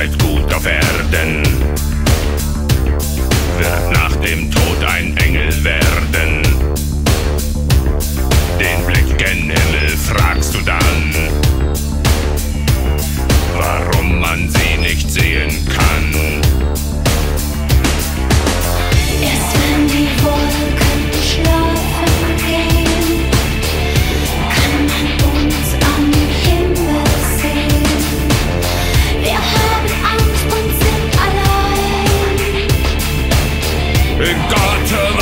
Zeit guter werden. Gott weiß,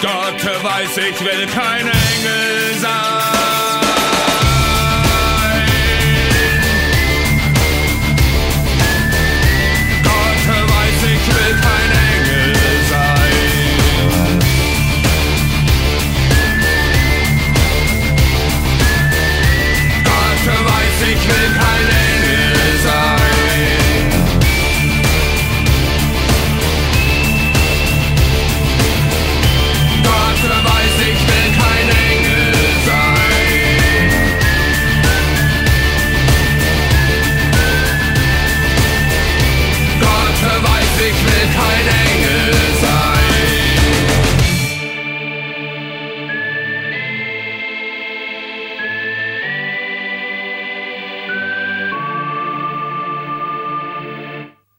Gott weiß, ich will kein Engel sein.